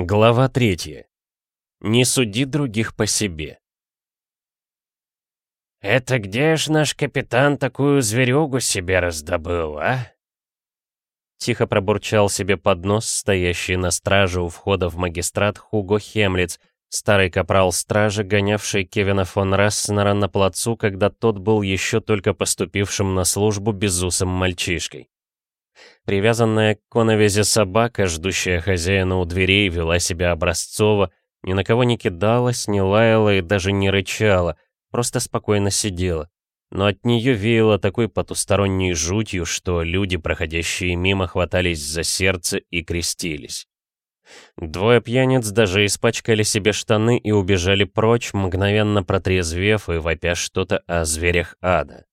Глава третья. Не суди других по себе. «Это где ж наш капитан такую зверюгу себе раздобыл, а?» Тихо пробурчал себе под нос стоящий на страже у входа в магистрат Хуго Хемлиц, старый капрал стражи, гонявший Кевина фон Рассенера на плацу, когда тот был еще только поступившим на службу безусым мальчишкой. Привязанная к коновезе собака, ждущая хозяина у дверей, вела себя образцово, ни на кого не кидалась, не лаяла и даже не рычала, просто спокойно сидела. Но от нее веяло такой потусторонней жутью, что люди, проходящие мимо, хватались за сердце и крестились. Двое пьяниц даже испачкали себе штаны и убежали прочь, мгновенно протрезвев и вопя что-то о зверях ада.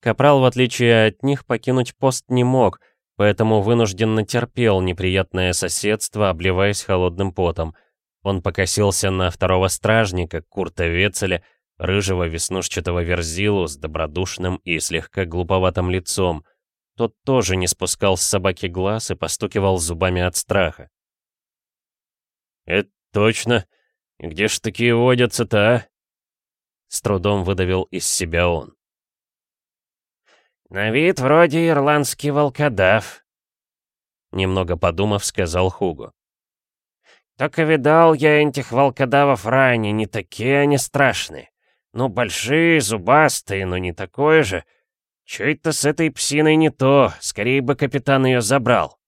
Капрал, в отличие от них, покинуть пост не мог, поэтому вынужденно терпел неприятное соседство, обливаясь холодным потом. Он покосился на второго стражника, Курта Вецеля, рыжего веснушчатого верзилу с добродушным и слегка глуповатым лицом. Тот тоже не спускал с собаки глаз и постукивал зубами от страха. «Это точно? Где ж такие водятся-то, а?» С трудом выдавил из себя он. «На вид вроде ирландский волкодав», — немного подумав, сказал Хуго. «Только видал я этих волкодавов ранее, не такие они страшные. Ну, большие, зубастые, но не такое же. Чё это с этой псиной не то, скорее бы капитан ее забрал».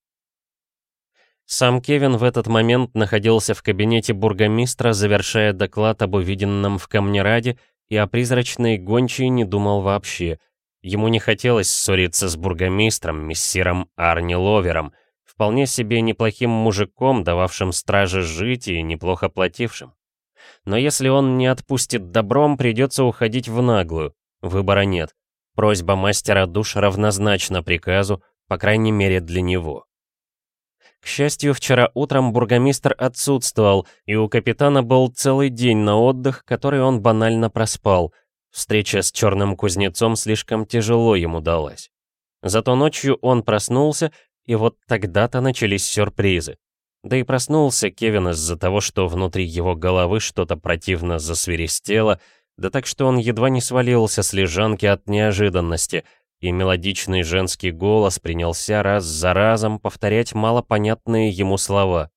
Сам Кевин в этот момент находился в кабинете бургомистра, завершая доклад об увиденном в Камнераде, и о призрачной гончей не думал вообще — Ему не хотелось ссориться с бургомистром, мессиром Арни Ловером, вполне себе неплохим мужиком, дававшим страже жить и неплохо платившим. Но если он не отпустит добром, придется уходить в наглую. Выбора нет. Просьба мастера душ равнозначна приказу, по крайней мере для него. К счастью, вчера утром бургомистр отсутствовал, и у капитана был целый день на отдых, который он банально проспал — Встреча с черным кузнецом слишком тяжело ему далась. Зато ночью он проснулся, и вот тогда-то начались сюрпризы. Да и проснулся Кевин из-за того, что внутри его головы что-то противно засверистело, да так что он едва не свалился с лежанки от неожиданности, и мелодичный женский голос принялся раз за разом повторять малопонятные ему слова.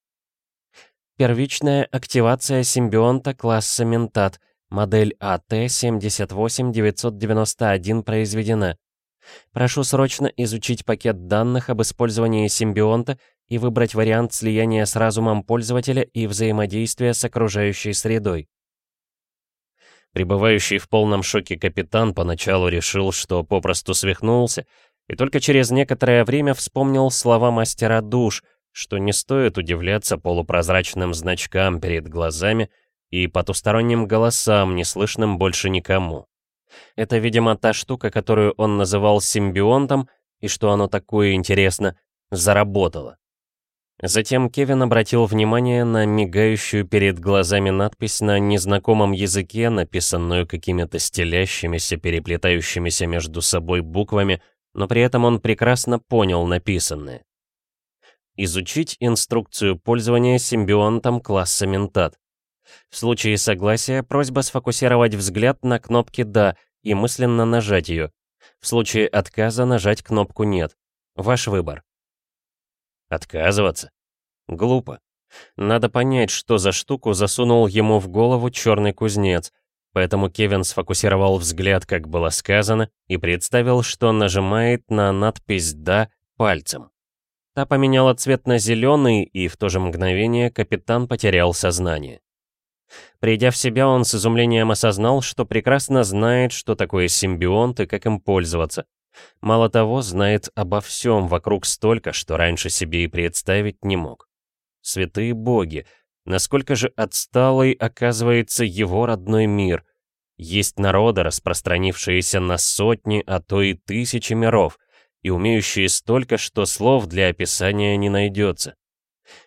Первичная активация симбионта класса ментат. Модель АТ-78991 произведена. Прошу срочно изучить пакет данных об использовании симбионта и выбрать вариант слияния с разумом пользователя и взаимодействия с окружающей средой. Пребывающий в полном шоке капитан поначалу решил, что попросту свихнулся, и только через некоторое время вспомнил слова мастера душ, что не стоит удивляться полупрозрачным значкам перед глазами, и потусторонним голосам, не слышным больше никому. Это, видимо, та штука, которую он называл симбионтом, и что оно такое интересно, заработало. Затем Кевин обратил внимание на мигающую перед глазами надпись на незнакомом языке, написанную какими-то стелящимися, переплетающимися между собой буквами, но при этом он прекрасно понял написанное. Изучить инструкцию пользования симбионтом класса ментат. В случае согласия просьба сфокусировать взгляд на кнопке «Да» и мысленно нажать ее. В случае отказа нажать кнопку «Нет». Ваш выбор. Отказываться? Глупо. Надо понять, что за штуку засунул ему в голову черный кузнец, поэтому Кевин сфокусировал взгляд, как было сказано, и представил, что нажимает на надпись «Да» пальцем. Та поменяла цвет на зеленый, и в то же мгновение капитан потерял сознание. Придя в себя, он с изумлением осознал, что прекрасно знает, что такое симбионт и как им пользоваться. Мало того, знает обо всем вокруг столько, что раньше себе и представить не мог. Святые боги, насколько же отсталый оказывается его родной мир. Есть народы, распространившиеся на сотни, а то и тысячи миров, и умеющие столько, что слов для описания не найдется.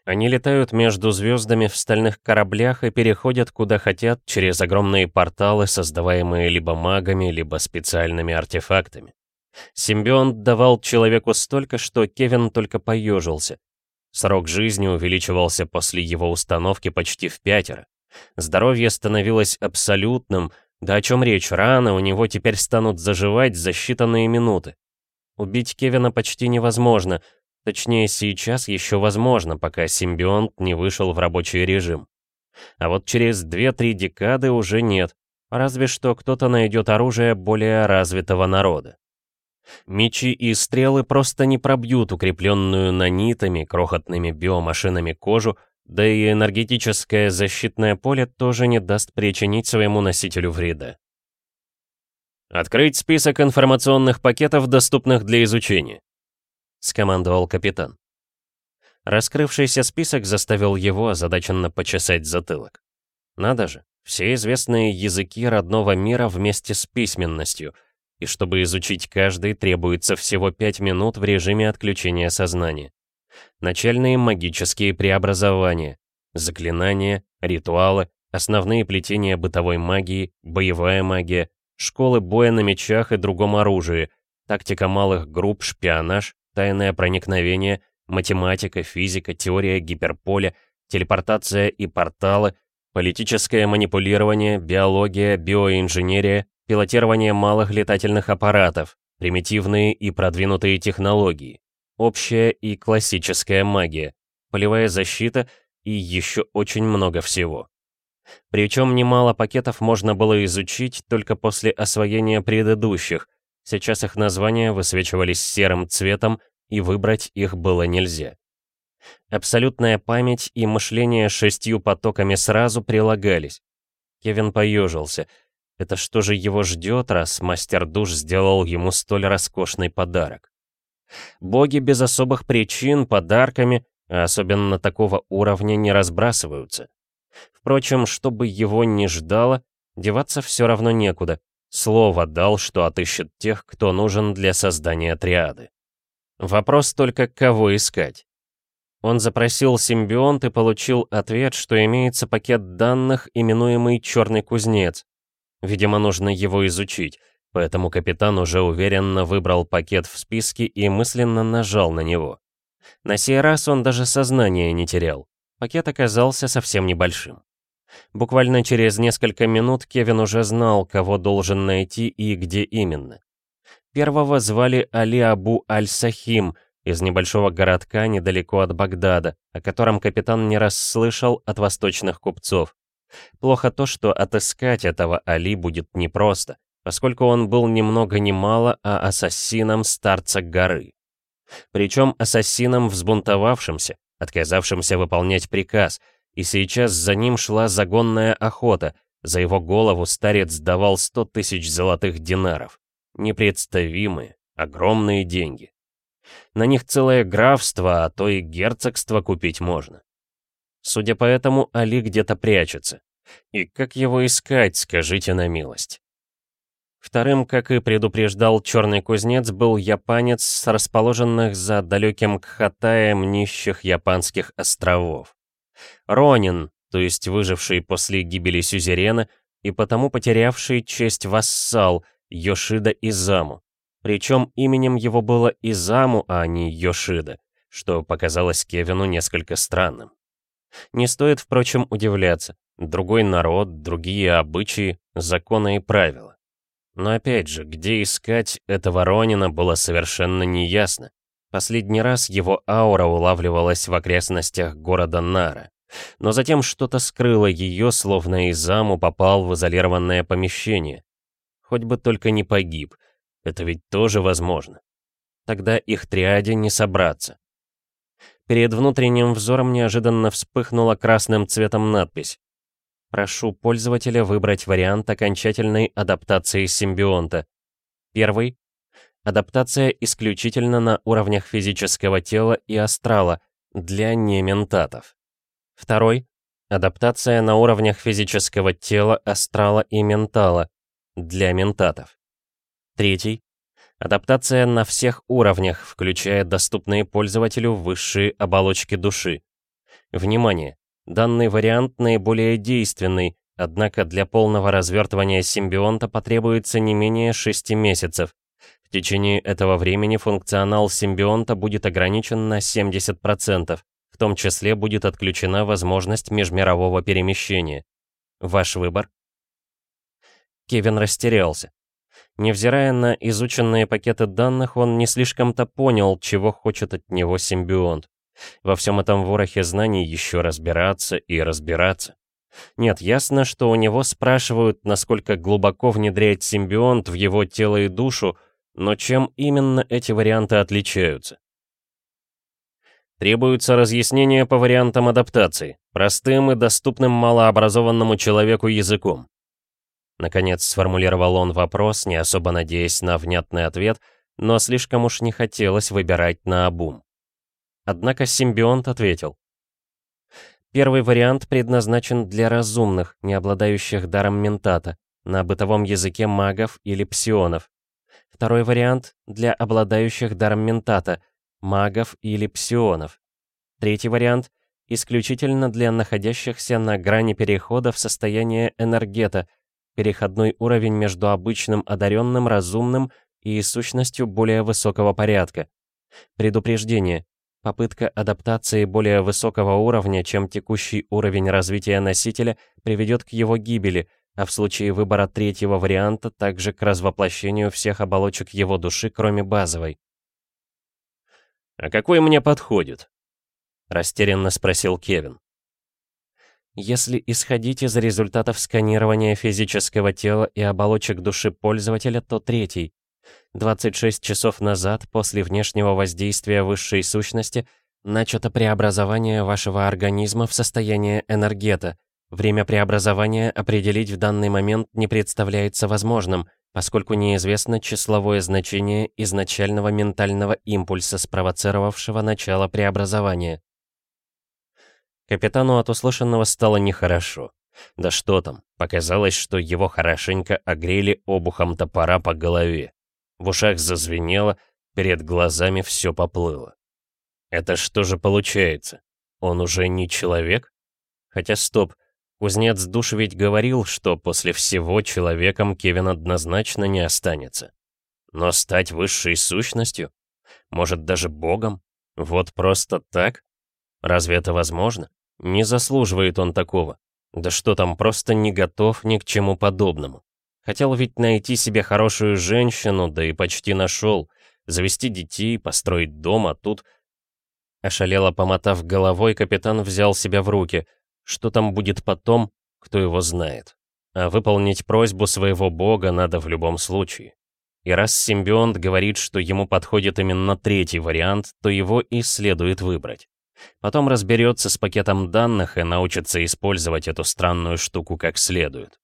Они летают между звездами в стальных кораблях и переходят куда хотят через огромные порталы, создаваемые либо магами, либо специальными артефактами. Симбионт давал человеку столько, что Кевин только поежился. Срок жизни увеличивался после его установки почти в пятеро. Здоровье становилось абсолютным, да о чем речь, раны у него теперь станут заживать за считанные минуты. Убить Кевина почти невозможно, точнее сейчас еще возможно, пока симбионт не вышел в рабочий режим. А вот через 2-3 декады уже нет, разве что кто-то найдет оружие более развитого народа. Мечи и стрелы просто не пробьют укрепленную нанитами, крохотными биомашинами кожу, да и энергетическое защитное поле тоже не даст причинить своему носителю вреда. «Открыть список информационных пакетов, доступных для изучения», — скомандовал капитан. Раскрывшийся список заставил его озадаченно почесать затылок. Надо же, все известные языки родного мира вместе с письменностью — и чтобы изучить каждый, требуется всего 5 минут в режиме отключения сознания. Начальные магические преобразования, заклинания, ритуалы, основные плетения бытовой магии, боевая магия, школы боя на мечах и другом оружии, тактика малых групп, шпионаж, тайное проникновение, математика, физика, теория гиперполя, телепортация и порталы, политическое манипулирование, биология, биоинженерия, пилотирование малых летательных аппаратов, примитивные и продвинутые технологии, общая и классическая магия, полевая защита и еще очень много всего. Причем немало пакетов можно было изучить только после освоения предыдущих, сейчас их названия высвечивались серым цветом, и выбрать их было нельзя. Абсолютная память и мышление шестью потоками сразу прилагались. Кевин поежился — это что же его ждет, раз мастер-душ сделал ему столь роскошный подарок? Боги без особых причин подарками, а особенно такого уровня, не разбрасываются. Впрочем, чтобы его не ждало, деваться все равно некуда. Слово дал, что отыщет тех, кто нужен для создания триады. Вопрос только, кого искать. Он запросил симбионт и получил ответ, что имеется пакет данных, именуемый «Черный кузнец», Видимо, нужно его изучить, поэтому капитан уже уверенно выбрал пакет в списке и мысленно нажал на него. На сей раз он даже сознание не терял. Пакет оказался совсем небольшим. Буквально через несколько минут Кевин уже знал, кого должен найти и где именно. Первого звали Али Абу Аль-Сахим из небольшого городка недалеко от Багдада, о котором капитан не раз слышал от восточных купцов. Плохо то, что отыскать этого Али будет непросто, поскольку он был ни много ни мало, а ассасином старца горы. Причем ассасином взбунтовавшимся, отказавшимся выполнять приказ, и сейчас за ним шла загонная охота, за его голову старец давал сто тысяч золотых динаров. Непредставимые, огромные деньги. На них целое графство, а то и герцогство купить можно. Судя по этому, Али где-то прячется. И как его искать, скажите на милость? Вторым, как и предупреждал черный кузнец, был японец с расположенных за далеким Кхатаем нищих японских островов. Ронин, то есть выживший после гибели Сюзерена и потому потерявший честь вассал Йошида Изаму. Причем именем его было Изаму, а не Йошида, что показалось Кевину несколько странным. Не стоит, впрочем, удивляться. Другой народ, другие обычаи, законы и правила. Но опять же, где искать этого Ронина было совершенно неясно. Последний раз его аура улавливалась в окрестностях города Нара. Но затем что-то скрыло ее, словно из заму попал в изолированное помещение. Хоть бы только не погиб. Это ведь тоже возможно. Тогда их триаде не собраться. Перед внутренним взором неожиданно вспыхнула красным цветом надпись. Прошу пользователя выбрать вариант окончательной адаптации симбионта. Первый. Адаптация исключительно на уровнях физического тела и астрала, для нементатов. Второй. Адаптация на уровнях физического тела, астрала и ментала, для ментатов. Третий. Адаптация на всех уровнях, включая доступные пользователю высшие оболочки души. Внимание! Данный вариант наиболее действенный, однако для полного развертывания симбионта потребуется не менее 6 месяцев. В течение этого времени функционал симбионта будет ограничен на 70%, том числе будет отключена возможность межмирового перемещения. Ваш выбор? Кевин растерялся. Невзирая на изученные пакеты данных, он не слишком-то понял, чего хочет от него симбионт. Во всем этом ворохе знаний еще разбираться и разбираться. Нет, ясно, что у него спрашивают, насколько глубоко внедряет симбионт в его тело и душу, но чем именно эти варианты отличаются? Требуется разъяснение по вариантам адаптации, простым и доступным малообразованному человеку языком. Наконец сформулировал он вопрос, не особо надеясь на внятный ответ, но слишком уж не хотелось выбирать на обум. Однако симбионт ответил. Первый вариант предназначен для разумных, не обладающих даром ментата, на бытовом языке магов или псионов. Второй вариант — для обладающих даром ментата, магов или псионов. Третий вариант — исключительно для находящихся на грани перехода в состояние энергета, переходной уровень между обычным одаренным разумным и сущностью более высокого порядка. Предупреждение. Попытка адаптации более высокого уровня, чем текущий уровень развития носителя, приведет к его гибели, а в случае выбора третьего варианта также к развоплощению всех оболочек его души, кроме базовой. «А какой мне подходит?» — растерянно спросил Кевин. Если исходить из результатов сканирования физического тела и оболочек души пользователя, то третий. 26 часов назад, после внешнего воздействия высшей сущности, начато преобразование вашего организма в состояние энергета. Время преобразования определить в данный момент не представляется возможным, поскольку неизвестно числовое значение изначального ментального импульса, спровоцировавшего начало преобразования. Капитану от услышанного стало нехорошо. Да что там, показалось, что его хорошенько огрели обухом топора по голове. В ушах зазвенело, перед глазами все поплыло. Это что же получается? Он уже не человек? Хотя стоп, Кузнец душ ведь говорил, что после всего человеком Кевин однозначно не останется. Но стать высшей сущностью? Может, даже богом? Вот просто так? Разве это возможно? Не заслуживает он такого. Да что там, просто не готов ни к чему подобному. Хотел ведь найти себе хорошую женщину, да и почти нашел. Завести детей, построить дом, а тут... Ошалело помотав головой, капитан взял себя в руки — что там будет потом, кто его знает. А выполнить просьбу своего бога надо в любом случае. И раз симбионт говорит, что ему подходит именно третий вариант, то его и следует выбрать. Потом разберется с пакетом данных и научится использовать эту странную штуку как следует.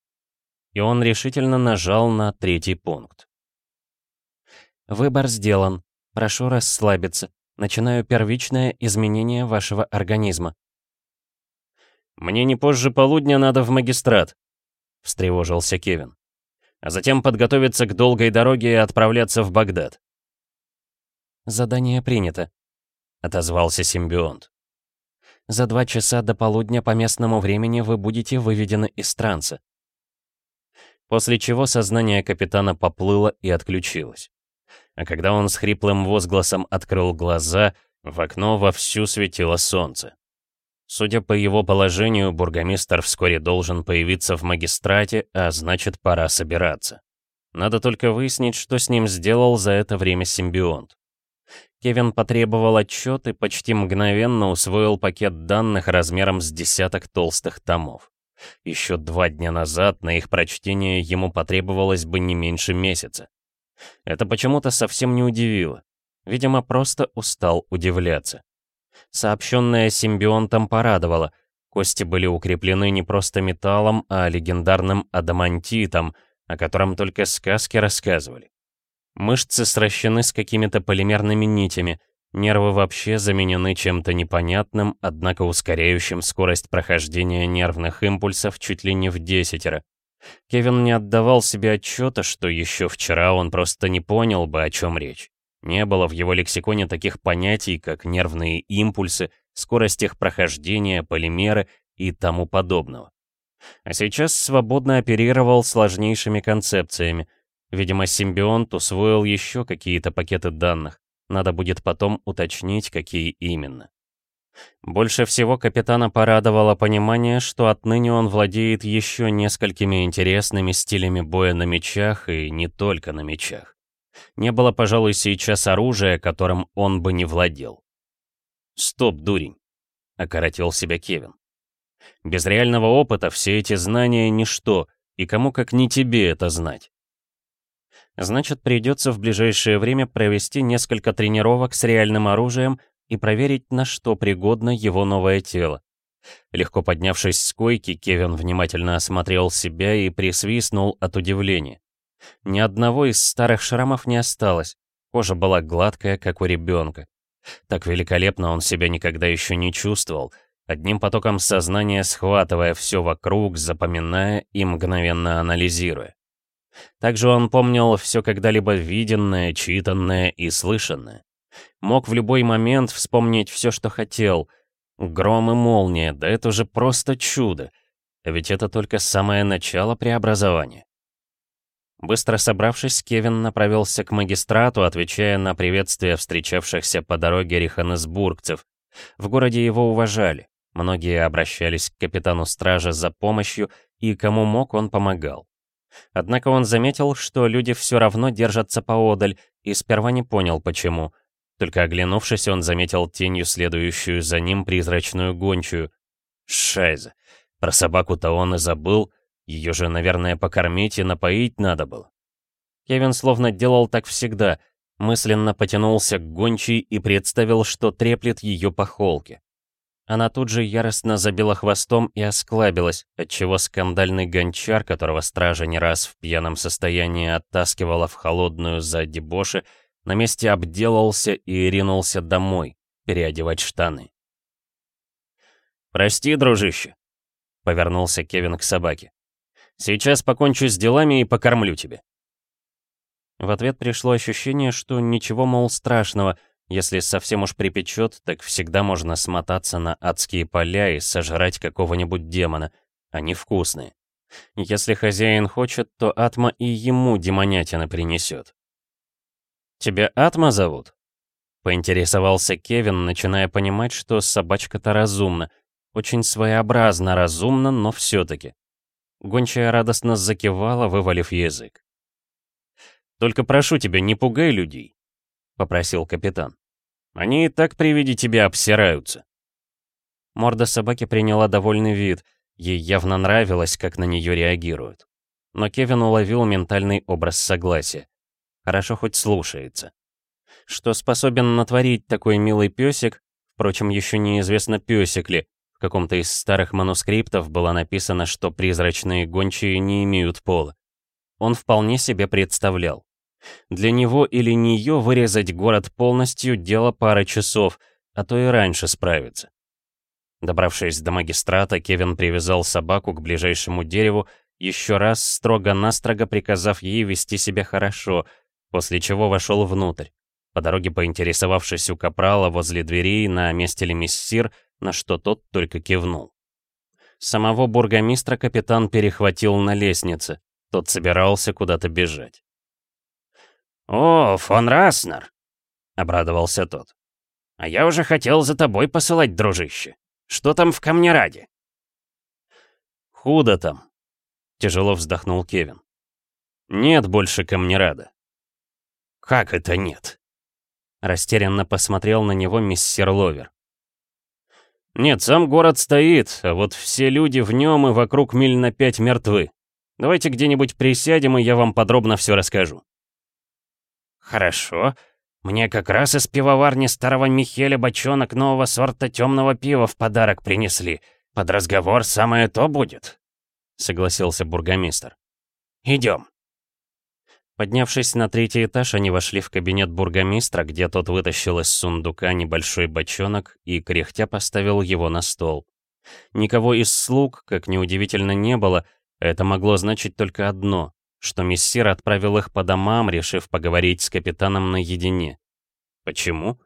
И он решительно нажал на третий пункт. Выбор сделан. Прошу расслабиться. Начинаю первичное изменение вашего организма. «Мне не позже полудня надо в магистрат», — встревожился Кевин. «А затем подготовиться к долгой дороге и отправляться в Багдад». «Задание принято», — отозвался симбионт. «За два часа до полудня по местному времени вы будете выведены из транса». После чего сознание капитана поплыло и отключилось. А когда он с хриплым возгласом открыл глаза, в окно вовсю светило солнце. Судя по его положению, бургомистр вскоре должен появиться в магистрате, а значит, пора собираться. Надо только выяснить, что с ним сделал за это время симбионт. Кевин потребовал отчет и почти мгновенно усвоил пакет данных размером с десяток толстых томов. Еще два дня назад на их прочтение ему потребовалось бы не меньше месяца. Это почему-то совсем не удивило. Видимо, просто устал удивляться. Сообщенное симбионтом порадовало. Кости были укреплены не просто металлом, а легендарным адамантитом, о котором только сказки рассказывали. Мышцы сращены с какими-то полимерными нитями, нервы вообще заменены чем-то непонятным, однако ускоряющим скорость прохождения нервных импульсов чуть ли не в десятеро. Кевин не отдавал себе отчета, что еще вчера он просто не понял бы, о чем речь. Не было в его лексиконе таких понятий, как нервные импульсы, скорость их прохождения, полимеры и тому подобного. А сейчас свободно оперировал сложнейшими концепциями. Видимо, симбионт усвоил еще какие-то пакеты данных. Надо будет потом уточнить, какие именно. Больше всего капитана порадовало понимание, что отныне он владеет еще несколькими интересными стилями боя на мечах и не только на мечах. Не было, пожалуй, сейчас оружия, которым он бы не владел. «Стоп, дурень!» — окоротил себя Кевин. «Без реального опыта все эти знания — ничто, и кому как не тебе это знать. Значит, придется в ближайшее время провести несколько тренировок с реальным оружием и проверить, на что пригодно его новое тело. Легко поднявшись с койки, Кевин внимательно осмотрел себя и присвистнул от удивления. Ни одного из старых шрамов не осталось, кожа была гладкая, как у ребенка. Так великолепно он себя никогда еще не чувствовал, одним потоком сознания схватывая все вокруг, запоминая и мгновенно анализируя. Также он помнил все когда-либо виденное, читанное и слышанное. Мог в любой момент вспомнить все, что хотел. Гром и молния, да это же просто чудо. Ведь это только самое начало преобразования. Быстро собравшись, Кевин направился к магистрату, отвечая на приветствия встречавшихся по дороге риханесбургцев. В городе его уважали. Многие обращались к капитану стражи за помощью, и кому мог, он помогал. Однако он заметил, что люди все равно держатся поодаль, и сперва не понял, почему. Только оглянувшись, он заметил тенью, следующую за ним призрачную гончую. Шайза. Про собаку-то он и забыл. Ее же, наверное, покормить и напоить надо было. Кевин словно делал так всегда. Мысленно потянулся к гончей и представил, что треплет ее по холке. Она тут же яростно забила хвостом и осклабилась, отчего скандальный гончар, которого стража не раз в пьяном состоянии оттаскивала в холодную за дебоши, на месте обделался и ринулся домой, переодевать штаны. «Прости, дружище», — повернулся Кевин к собаке. «Сейчас покончу с делами и покормлю тебя». В ответ пришло ощущение, что ничего, мол, страшного, если совсем уж припечет, так всегда можно смотаться на адские поля и сожрать какого-нибудь демона. Они вкусные. Если хозяин хочет, то Атма и ему демонятина принесет. «Тебя Атма зовут?» Поинтересовался Кевин, начиная понимать, что собачка-то разумна. Очень своеобразно разумна, но все-таки. Гончая радостно закивала, вывалив язык. «Только прошу тебя, не пугай людей», — попросил капитан. Они и так при виде тебя обсираются. Морда собаки приняла довольный вид. Ей явно нравилось, как на нее реагируют. Но Кевин уловил ментальный образ согласия. Хорошо хоть слушается. Что способен натворить такой милый песик, впрочем, еще неизвестно песик ли, в каком-то из старых манускриптов было написано, что призрачные гончие не имеют пола. Он вполне себе представлял. Для него или нее вырезать город полностью — дело пары часов, а то и раньше справиться. Добравшись до магистрата, Кевин привязал собаку к ближайшему дереву, еще раз строго-настрого приказав ей вести себя хорошо, после чего вошел внутрь. По дороге поинтересовавшись у капрала возле дверей, на месте ли мессир, на что тот только кивнул. Самого бургомистра капитан перехватил на лестнице, тот собирался куда-то бежать. «О, фон Раснер!» — обрадовался тот. «А я уже хотел за тобой посылать, дружище. Что там в камне ради?» «Худо там», — тяжело вздохнул Кевин. «Нет больше камнерада». «Как это нет?» Растерянно посмотрел на него миссер Ловер. «Нет, сам город стоит, а вот все люди в нем и вокруг миль на пять мертвы. Давайте где-нибудь присядем, и я вам подробно все расскажу». «Хорошо. Мне как раз из пивоварни старого Михеля бочонок нового сорта темного пива в подарок принесли. Под разговор самое то будет», — согласился бургомистр. «Идем». Поднявшись на третий этаж, они вошли в кабинет бургомистра, где тот вытащил из сундука небольшой бочонок и, кряхтя, поставил его на стол. Никого из слуг, как неудивительно, не было, это могло значить только одно что мессир отправил их по домам, решив поговорить с капитаном наедине. Почему?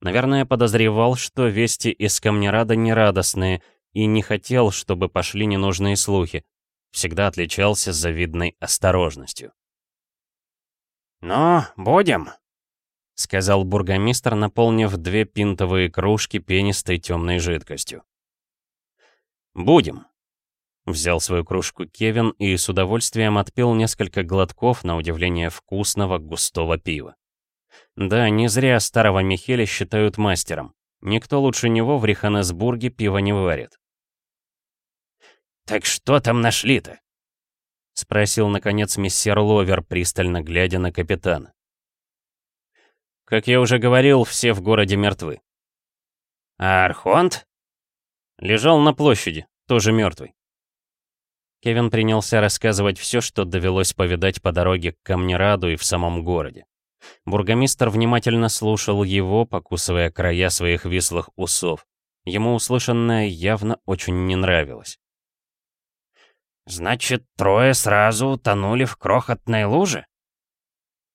Наверное, подозревал, что вести из Камнерада нерадостные, и не хотел, чтобы пошли ненужные слухи. Всегда отличался завидной осторожностью. «Ну, будем?» сказал бургомистр, наполнив две пинтовые кружки пенистой темной жидкостью. «Будем», — взял свою кружку Кевин и с удовольствием отпил несколько глотков на удивление вкусного густого пива. Да, не зря старого Михеля считают мастером. Никто лучше него в Риханесбурге пива не варит. «Так что там нашли-то?» — спросил, наконец, мессер Ловер, пристально глядя на капитана. «Как я уже говорил, все в городе мертвы». «А Архонт?» «Лежал на площади, тоже мертвый». Кевин принялся рассказывать все, что довелось повидать по дороге к Камнераду и в самом городе. Бургомистр внимательно слушал его, покусывая края своих вислых усов. Ему услышанное явно очень не нравилось. «Значит, трое сразу утонули в крохотной луже?»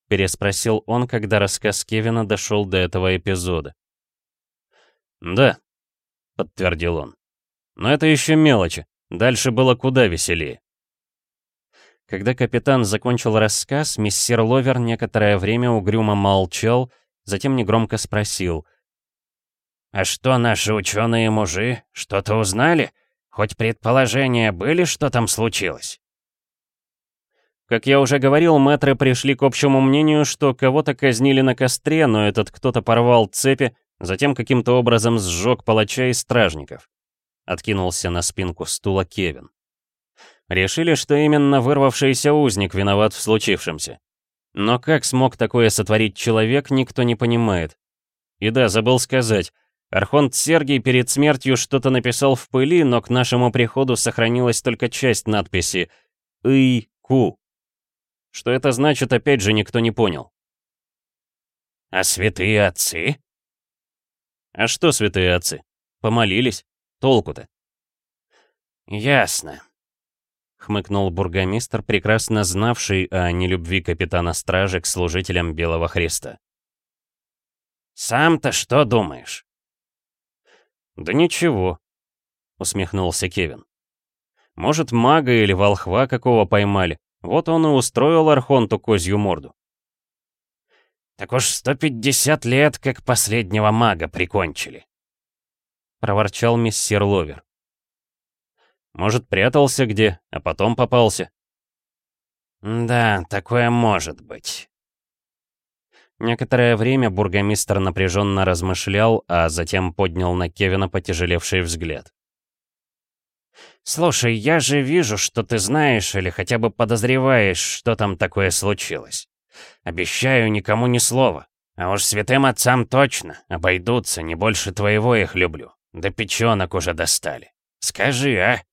Переспросил он, когда рассказ Кевина дошел до этого эпизода. «Да», — подтвердил он. «Но это еще мелочи. Дальше было куда веселее». Когда капитан закончил рассказ, мистер Ловер некоторое время угрюмо молчал, затем негромко спросил. «А что наши ученые-мужи? Что-то узнали? Хоть предположения были, что там случилось?» Как я уже говорил, мэтры пришли к общему мнению, что кого-то казнили на костре, но этот кто-то порвал цепи, затем каким-то образом сжег палача и стражников. Откинулся на спинку стула Кевин. Решили, что именно вырвавшийся узник виноват в случившемся. Но как смог такое сотворить человек, никто не понимает. И да, забыл сказать, Архонт Сергий перед смертью что-то написал в пыли, но к нашему приходу сохранилась только часть надписи «Ый-ку». Что это значит, опять же, никто не понял. «А святые отцы?» «А что святые отцы? Помолились? Толку-то?» «Ясно», хмыкнул бургомистр, прекрасно знавший о нелюбви капитана стражи к служителям Белого Христа. «Сам-то что думаешь?» «Да ничего», — усмехнулся Кевин. «Может, мага или волхва какого поймали, вот он и устроил Архонту козью морду». «Так уж 150 лет, как последнего мага прикончили», — проворчал миссир Ловер. Может, прятался где, а потом попался. Да, такое может быть. Некоторое время бургомистр напряженно размышлял, а затем поднял на Кевина потяжелевший взгляд. «Слушай, я же вижу, что ты знаешь или хотя бы подозреваешь, что там такое случилось. Обещаю никому ни слова. А уж святым отцам точно, обойдутся, не больше твоего их люблю. Да печенок уже достали. Скажи, а?»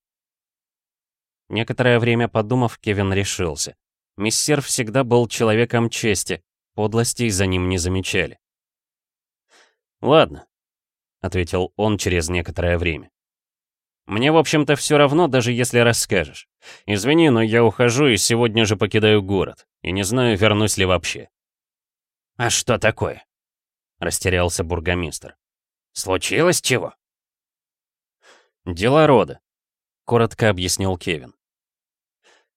Некоторое время подумав, Кевин решился. Мессер всегда был человеком чести, подлостей за ним не замечали. «Ладно», — ответил он через некоторое время. «Мне, в общем-то, все равно, даже если расскажешь. Извини, но я ухожу и сегодня же покидаю город, и не знаю, вернусь ли вообще». «А что такое?» — растерялся бургомистр. «Случилось чего?» «Дела рода», — коротко объяснил Кевин.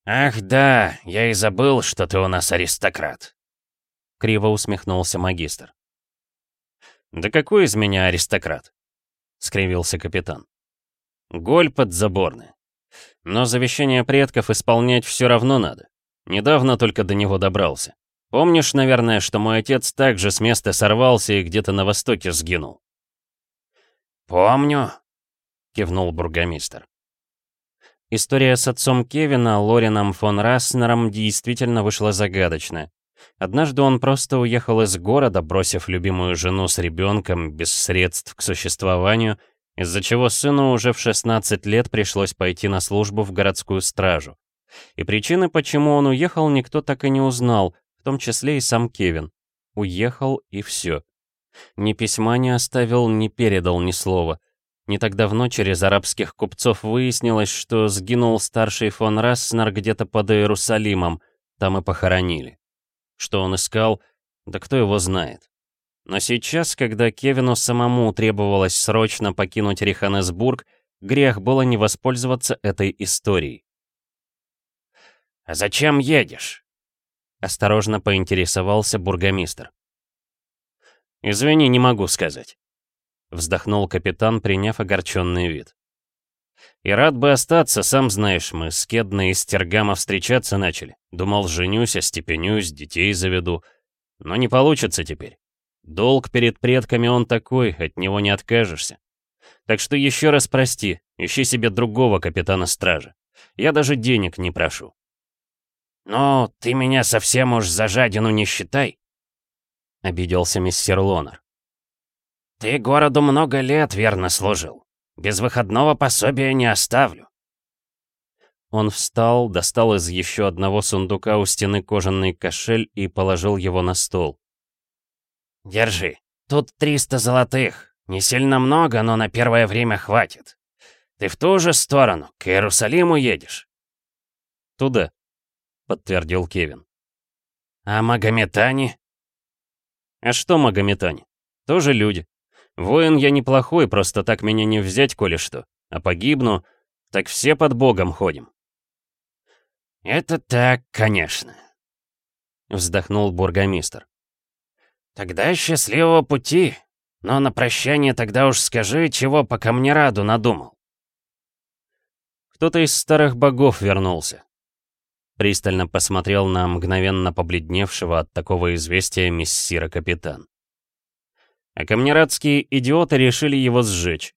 «Ах да, я и забыл, что ты у нас аристократ», — криво усмехнулся магистр. «Да какой из меня аристократ?» — скривился капитан. «Голь подзаборная. Но завещание предков исполнять все равно надо. Недавно только до него добрался. Помнишь, наверное, что мой отец также с места сорвался и где-то на востоке сгинул?» «Помню», — кивнул бургомистр. История с отцом Кевина, Лорином фон Раснером, действительно вышла загадочная. Однажды он просто уехал из города, бросив любимую жену с ребенком, без средств к существованию, из-за чего сыну уже в 16 лет пришлось пойти на службу в городскую стражу. И причины, почему он уехал, никто так и не узнал, в том числе и сам Кевин. Уехал и все. Ни письма не оставил, ни передал ни слова. Не так давно через арабских купцов выяснилось, что сгинул старший фон Расснер где-то под Иерусалимом, там и похоронили. Что он искал, да кто его знает. Но сейчас, когда Кевину самому требовалось срочно покинуть Риханесбург, грех было не воспользоваться этой историей. «А зачем едешь?» — осторожно поинтересовался бургомистр. «Извини, не могу сказать», — вздохнул капитан, приняв огорченный вид. «И рад бы остаться, сам знаешь, мы с Кедной и Стергама встречаться начали. Думал, женюсь, остепенюсь, детей заведу. Но не получится теперь. Долг перед предками он такой, от него не откажешься. Так что еще раз прости, ищи себе другого капитана стражи. Я даже денег не прошу». «Ну, ты меня совсем уж за жадину не считай», — обиделся мистер Лонер. «Ты городу много лет верно служил. Без выходного пособия не оставлю». Он встал, достал из еще одного сундука у стены кожаный кошель и положил его на стол. «Держи, тут 300 золотых. Не сильно много, но на первое время хватит. Ты в ту же сторону, к Иерусалиму едешь?» «Туда», — подтвердил Кевин. «А магометане?» «А что магометане? Тоже люди. Воин я неплохой, просто так меня не взять, коли что. А погибну, так все под Богом ходим». «Это так, конечно», — вздохнул бургомистр. «Тогда счастливого пути, но на прощание тогда уж скажи, чего по камнераду надумал». Кто-то из старых богов вернулся. Пристально посмотрел на мгновенно побледневшего от такого известия мессира капитан. А камнерадские идиоты решили его сжечь.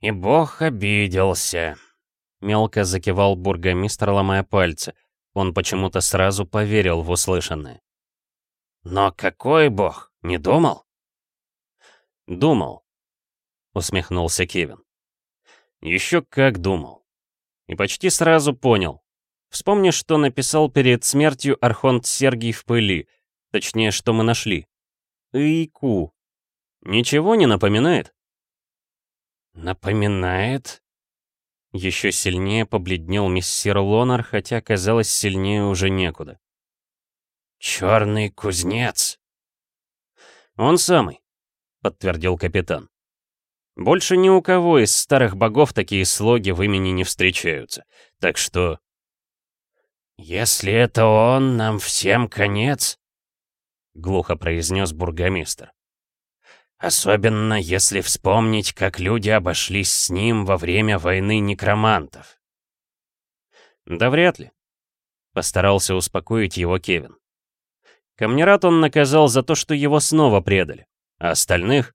«И бог обиделся», — мелко закивал бургомистр, ломая пальцы. Он почему-то сразу поверил в услышанное. «Но какой бог? Не думал?» «Думал», — усмехнулся Кевин. «Еще как думал. И почти сразу понял, Вспомни, что написал перед смертью Архонт Сергий в пыли. Точнее, что мы нашли. Ику. Ничего не напоминает? Напоминает? Еще сильнее побледнел миссир Лонар, хотя казалось сильнее уже некуда. Черный кузнец. Он самый, подтвердил капитан. Больше ни у кого из старых богов такие слоги в имени не встречаются. Так что «Если это он, нам всем конец», — глухо произнес бургомистр. «Особенно если вспомнить, как люди обошлись с ним во время войны некромантов». «Да вряд ли», — постарался успокоить его Кевин. Камнерат он наказал за то, что его снова предали, а остальных...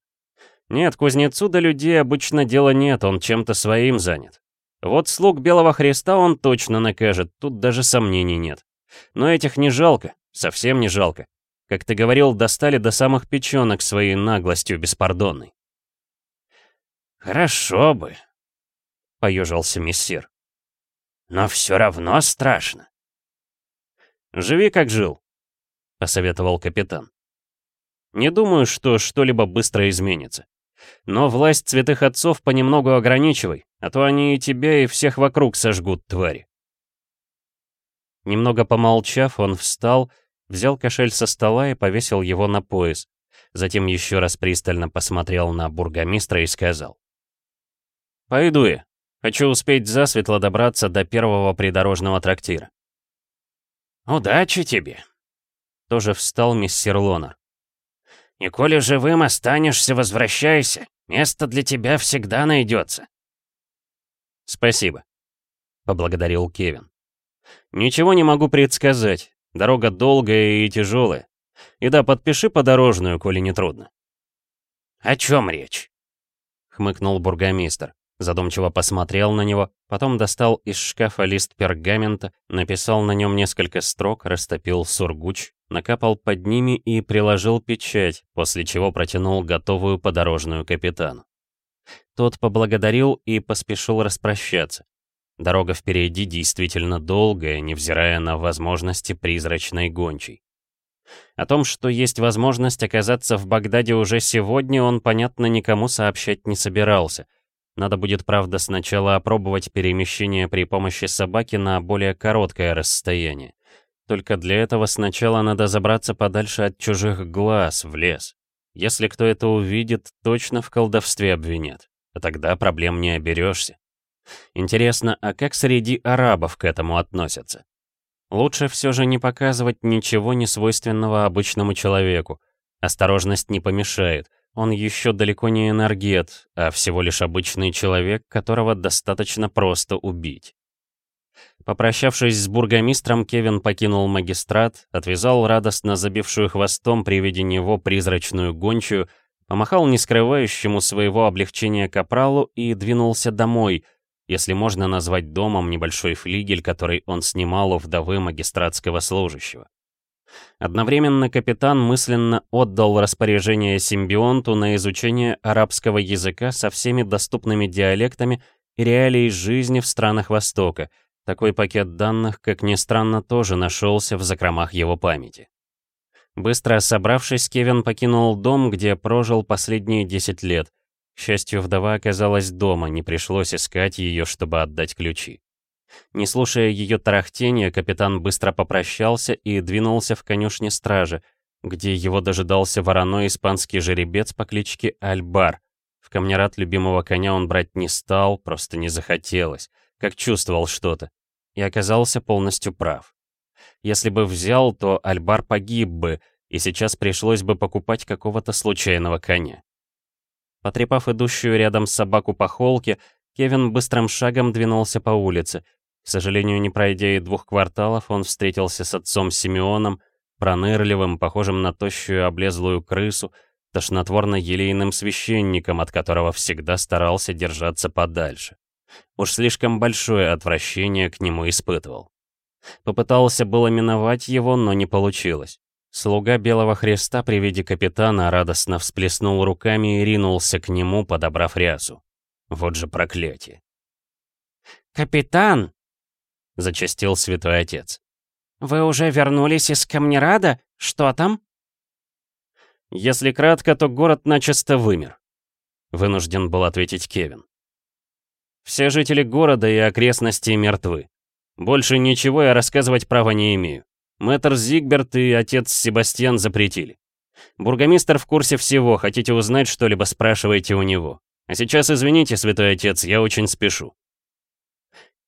Нет, кузнецу до людей обычно дела нет, он чем-то своим занят. Вот слуг Белого Христа он точно накажет, тут даже сомнений нет. Но этих не жалко, совсем не жалко. Как ты говорил, достали до самых печенок своей наглостью беспардонной. «Хорошо бы», — поежился мессир. «Но все равно страшно». «Живи, как жил», — посоветовал капитан. «Не думаю, что что-либо быстро изменится. Но власть святых отцов понемногу ограничивай, а то они и тебя, и всех вокруг сожгут, твари. Немного помолчав, он встал, взял кошель со стола и повесил его на пояс. Затем еще раз пристально посмотрел на бургомистра и сказал. «Пойду я. Хочу успеть засветло добраться до первого придорожного трактира». «Удачи тебе!» Тоже встал миссир Лонар. И коли живым останешься, возвращайся. Место для тебя всегда найдется. Спасибо, поблагодарил Кевин. Ничего не могу предсказать. Дорога долгая и тяжелая. И да, подпиши подорожную, коли не трудно. О чем речь? хмыкнул бургомистр. Задумчиво посмотрел на него, потом достал из шкафа лист пергамента, написал на нем несколько строк, растопил сургуч, накапал под ними и приложил печать, после чего протянул готовую подорожную капитану. Тот поблагодарил и поспешил распрощаться. Дорога впереди действительно долгая, невзирая на возможности призрачной гончей. О том, что есть возможность оказаться в Багдаде уже сегодня, он, понятно, никому сообщать не собирался — надо будет, правда, сначала опробовать перемещение при помощи собаки на более короткое расстояние. Только для этого сначала надо забраться подальше от чужих глаз, в лес. Если кто это увидит, точно в колдовстве обвинят. А тогда проблем не оберешься. Интересно, а как среди арабов к этому относятся? Лучше все же не показывать ничего несвойственного обычному человеку. Осторожность не помешает. Он еще далеко не энергет, а всего лишь обычный человек, которого достаточно просто убить. Попрощавшись с бургомистром, Кевин покинул магистрат, отвязал радостно забившую хвостом при виде него призрачную гончую, помахал не скрывающему своего облегчения капралу и двинулся домой, если можно назвать домом небольшой флигель, который он снимал у вдовы магистратского служащего. Одновременно капитан мысленно отдал распоряжение симбионту на изучение арабского языка со всеми доступными диалектами и реалией жизни в странах Востока. Такой пакет данных, как ни странно, тоже нашелся в закромах его памяти. Быстро собравшись, Кевин покинул дом, где прожил последние 10 лет. К счастью, вдова оказалась дома, не пришлось искать ее, чтобы отдать ключи. Не слушая ее тарахтения, капитан быстро попрощался и двинулся в конюшне стражи, где его дожидался вороной испанский жеребец по кличке Альбар. В камнерат любимого коня он брать не стал, просто не захотелось, как чувствовал что-то, и оказался полностью прав. Если бы взял, то Альбар погиб бы, и сейчас пришлось бы покупать какого-то случайного коня. Потрепав идущую рядом собаку по холке, Кевин быстрым шагом двинулся по улице. К сожалению, не пройдя и двух кварталов, он встретился с отцом Симеоном, пронырливым, похожим на тощую облезлую крысу, тошнотворно-елейным священником, от которого всегда старался держаться подальше. Уж слишком большое отвращение к нему испытывал. Попытался было миновать его, но не получилось. Слуга Белого Христа при виде капитана радостно всплеснул руками и ринулся к нему, подобрав рясу. Вот же проклятие. «Капитан!» — зачастил святой отец. «Вы уже вернулись из Камнерада? Что там?» «Если кратко, то город начисто вымер», — вынужден был ответить Кевин. «Все жители города и окрестностей мертвы. Больше ничего я рассказывать права не имею. Мэтр Зигберт и отец Себастьян запретили. Бургомистр в курсе всего, хотите узнать что-либо, спрашивайте у него. А сейчас извините, святой отец, я очень спешу.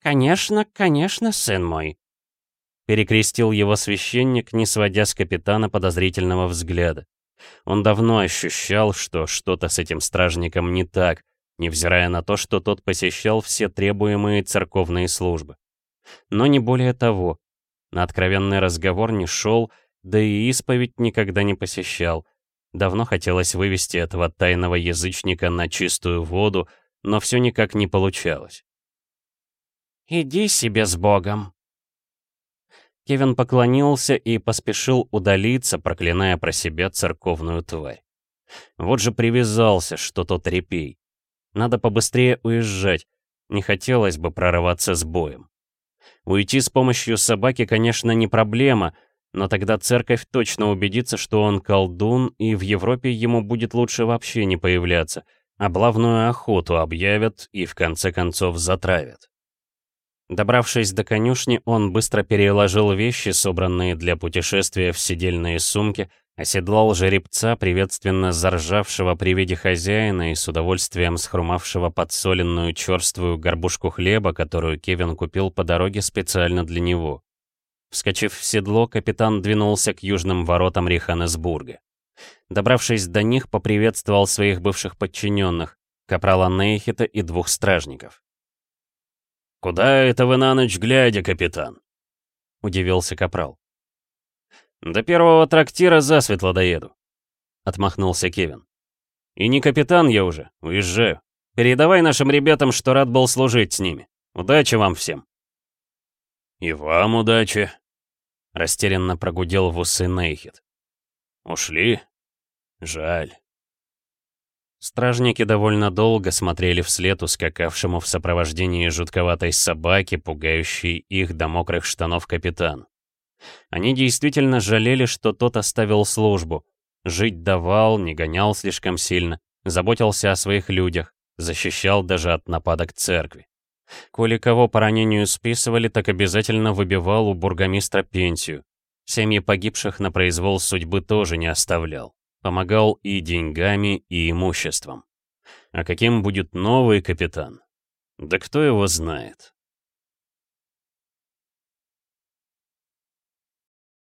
«Конечно, конечно, сын мой», — перекрестил его священник, не сводя с капитана подозрительного взгляда. Он давно ощущал, что что-то с этим стражником не так, невзирая на то, что тот посещал все требуемые церковные службы. Но не более того. На откровенный разговор не шел, да и исповедь никогда не посещал. Давно хотелось вывести этого тайного язычника на чистую воду, но все никак не получалось. «Иди себе с Богом!» Кевин поклонился и поспешил удалиться, проклиная про себя церковную тварь. Вот же привязался, что тот репей. Надо побыстрее уезжать, не хотелось бы прорываться с боем. Уйти с помощью собаки, конечно, не проблема, но тогда церковь точно убедится, что он колдун, и в Европе ему будет лучше вообще не появляться, а главную охоту объявят и в конце концов затравят. Добравшись до конюшни, он быстро переложил вещи, собранные для путешествия в сидельные сумки, оседлал жеребца, приветственно заржавшего при виде хозяина и с удовольствием схрумавшего подсоленную черствую горбушку хлеба, которую Кевин купил по дороге специально для него. Вскочив в седло, капитан двинулся к южным воротам Риханесбурга. Добравшись до них, поприветствовал своих бывших подчиненных, капрала Нейхета и двух стражников. «Куда это вы на ночь глядя, капитан?» — удивился Капрал. «До первого трактира засветло доеду», — отмахнулся Кевин. «И не капитан я уже, уезжаю. Передавай нашим ребятам, что рад был служить с ними. Удачи вам всем!» «И вам удачи!» — растерянно прогудел в усы Нейхет. «Ушли? Жаль». Стражники довольно долго смотрели вслед ускакавшему в сопровождении жутковатой собаки, пугающей их до мокрых штанов капитан. Они действительно жалели, что тот оставил службу. Жить давал, не гонял слишком сильно, заботился о своих людях, защищал даже от нападок церкви. Коли кого по ранению списывали, так обязательно выбивал у бургомистра пенсию. Семьи погибших на произвол судьбы тоже не оставлял. Помогал и деньгами, и имуществом. А каким будет новый капитан? Да кто его знает?